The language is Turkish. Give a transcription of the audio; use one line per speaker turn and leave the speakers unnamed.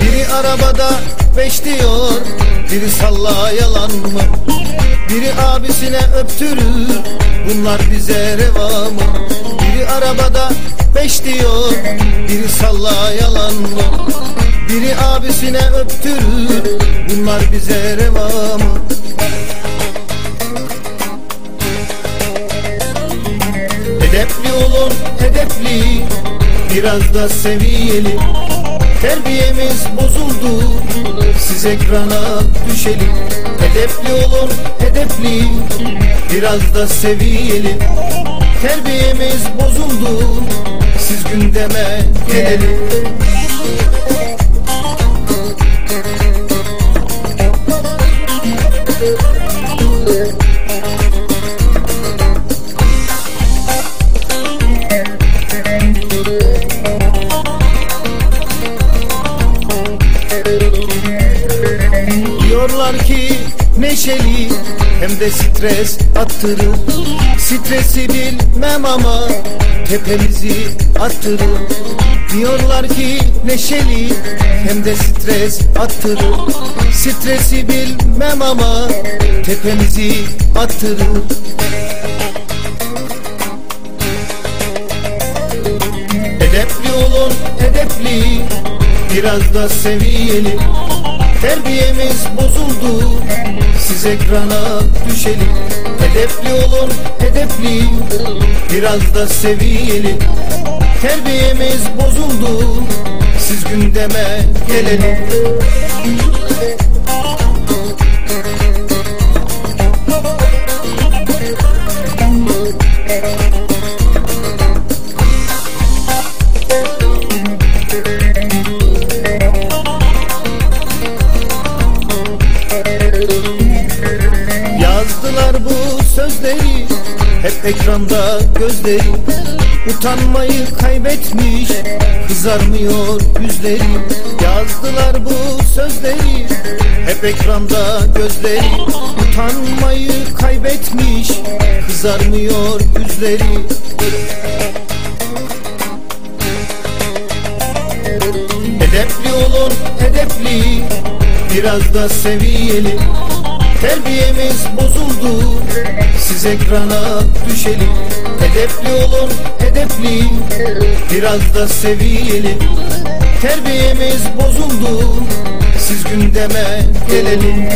Biri arabada beş diyor Biri salla yalan mı Biri abisine öptürür Bunlar bize reva mı Biri arabada beş diyor Biri salla yalan mı? Biri abisine öptürür Bunlar bize reva mı Edepli olun edepli Biraz da seviyeli Terbiyemiz bozuldu. Siz ekrana düşelim. Edepli olun edepli Biraz da seviyeli Terbiyemiz bozuldu. Siz gündeme gelelim Diyorlar ki neşeli hem de stres attırır. Stresi bilmem ama tepemizi attırır. Diyorlar ki neşeli hem de stres attırır. Stresi bilmem ama tepemizi attırır. Edepli olun edepli. Biraz da seviyeli Terbiyemiz bozuldu. Siz ekrana düşelim. Edepli olun edepli Biraz da seviyeli Terbiyemiz bozuldu. Siz gündeme gelelim sözleri Hep ekranda gözleri. Utanmayı kaybetmiş Kızarmıyor yüzleri. Yazdılar bu sözleri Hep ekranda gözleri. Utanmayı kaybetmiş Kızarmıyor yüzleri. Edepli olun edepli. Biraz da seviyeli Terbiyemiz bozuldu. Siz ekrana düşelim. Edepli olun edepli Biraz da seviyeli Terbiyemiz bozuldu. Siz gündeme gelelim